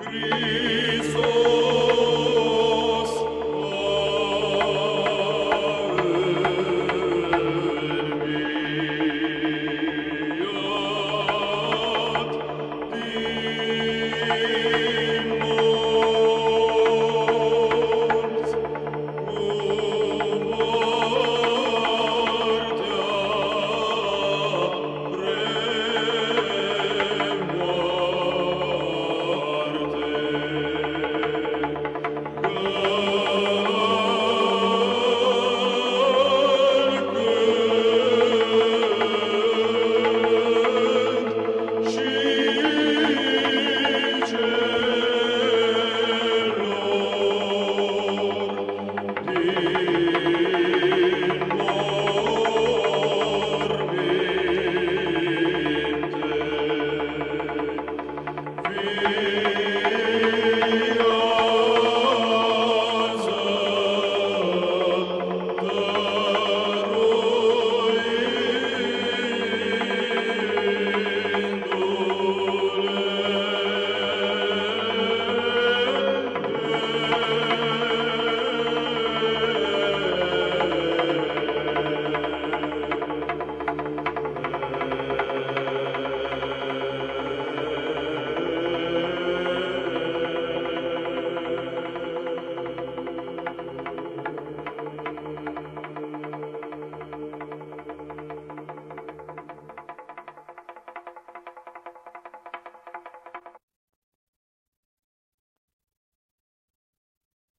Christus.